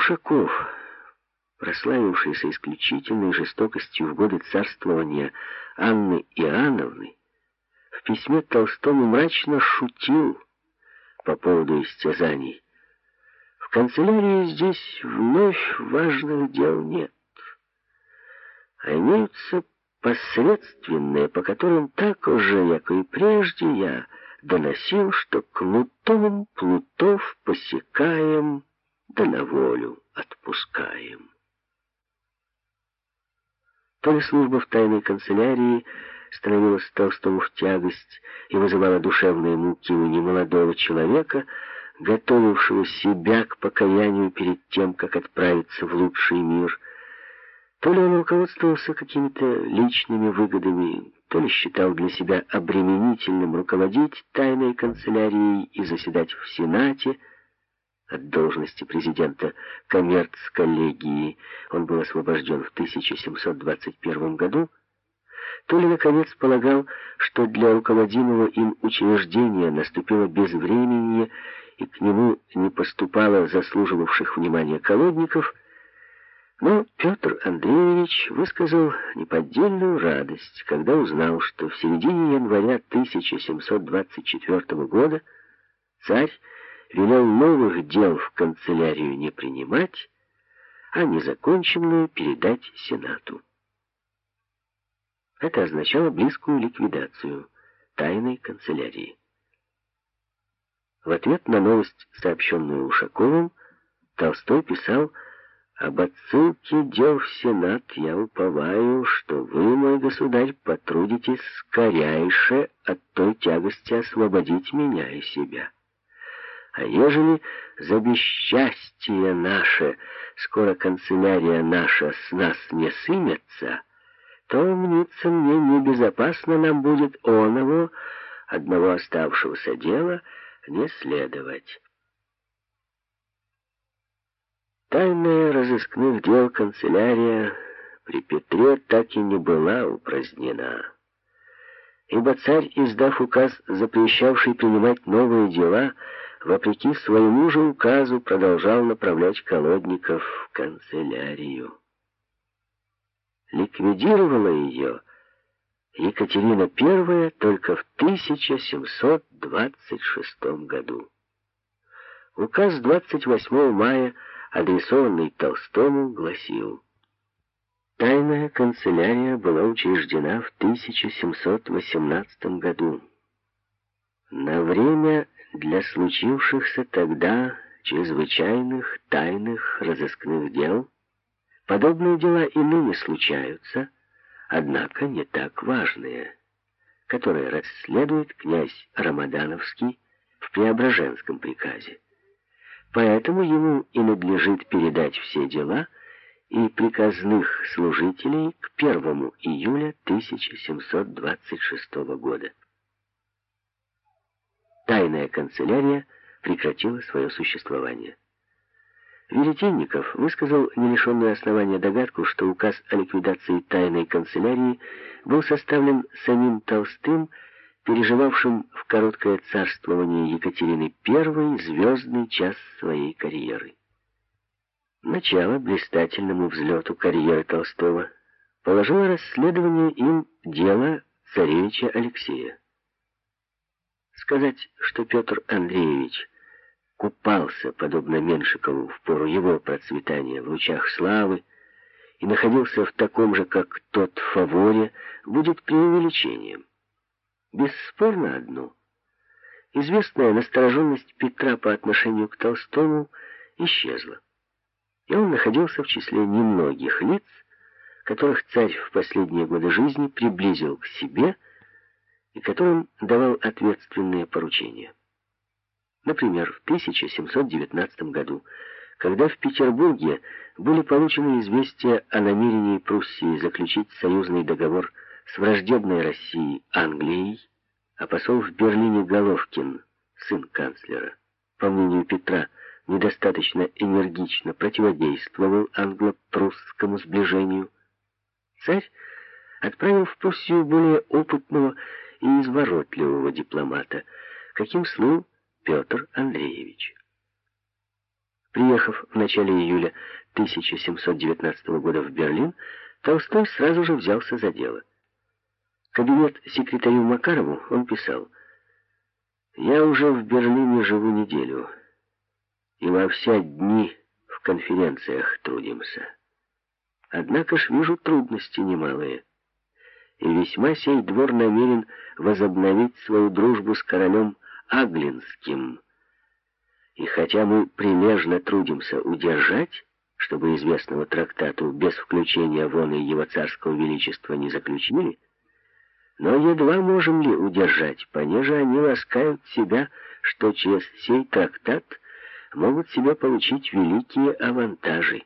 Ушаков, прославившийся исключительной жестокостью в годы царствования Анны Иоанновны, в письме Толстому мрачно шутил по поводу истязаний. В канцелярии здесь вновь важных дел нет, а имеются посредственные, по которым так уже, як и прежде, я доносил, что кнутом плутов посекаем, да на волю отпускаем. То ли служба в тайной канцелярии становилась Толстому в тягость и вызывала душевные муки у немолодого человека, готовившего себя к покаянию перед тем, как отправиться в лучший мир, то ли он руководствовался какими-то личными выгодами, то ли считал для себя обременительным руководить тайной канцелярией и заседать в Сенате, от должности президента коммерц-коллегии. Он был освобожден в 1721 году, то ли, наконец, полагал, что для руководимого им учреждения наступило безвременье, и к нему не поступало заслуживавших внимания колодников, но Петр Андреевич высказал неподдельную радость, когда узнал, что в середине января 1724 года царь велел новых дел в канцелярию не принимать, а незаконченную передать Сенату. Это означало близкую ликвидацию тайной канцелярии. В ответ на новость, сообщенную Ушаковым, Толстой писал об отсылке дел в Сенат я уповаю, что вы, мой государь, потрудитесь скоряйше от той тягости освободить меня и себя. А ежели за бесчастье наше скоро канцелярия наша с нас не сымется, то, мнится мне, небезопасно нам будет оного, одного оставшегося дела, не следовать. Тайная разыскных дел канцелярия при Петре так и не была упразднена. Ибо царь, издав указ, запрещавший принимать новые дела, вопреки своему же указу продолжал направлять колодников в канцелярию. Ликвидировала ее Екатерина I только в 1726 году. Указ 28 мая адресованный Толстому, гласил «Тайная канцелярия была учреждена в 1718 году. На время для случившихся тогда чрезвычайных тайных разыскных дел подобные дела и ныне случаются, однако не так важные, которые расследует князь Рамадановский в Преображенском приказе. Поэтому ему и надлежит передать все дела и приказных служителей к 1 июля 1726 года. Тайная канцелярия прекратила свое существование. Веретенников высказал не лишенную основания догадку, что указ о ликвидации тайной канцелярии был составлен самим Толстым переживавшим в короткое царствование Екатерины I звездный час своей карьеры. Начало блистательному взлету карьеры Толстого положило расследование им дела царевича Алексея. Сказать, что Петр Андреевич купался, подобно Меншикову, в пору его процветания в лучах славы, и находился в таком же, как тот, фаворе, будет преувеличением. Бесспорно одно. Известная настороженность Петра по отношению к Толстому исчезла. И он находился в числе немногих лиц, которых царь в последние годы жизни приблизил к себе и которым давал ответственные поручения. Например, в 1719 году, когда в Петербурге были получены известия о намерении Пруссии заключить союзный договор с враждебной Россией Англией, а посол в Берлине Головкин, сын канцлера, по мнению Петра, недостаточно энергично противодействовал англо-прусскому сближению, царь отправил в Пруссию более опытного и изворотливого дипломата, каким слыл Петр Андреевич. Приехав в начале июля 1719 года в Берлин, Толстой сразу же взялся за дело. Кабинет секретарю Макарову он писал «Я уже в Берлине живу неделю, и во все дни в конференциях трудимся. Однако ж вижу трудности немалые, и весьма сей двор намерен возобновить свою дружбу с королем Аглинским. И хотя мы прилежно трудимся удержать, чтобы известного трактату без включения вон и его царского величества не заключили, но едва можем ли удержать, понеже они ласкают себя, что через сей трактат могут себе получить великие авантажи.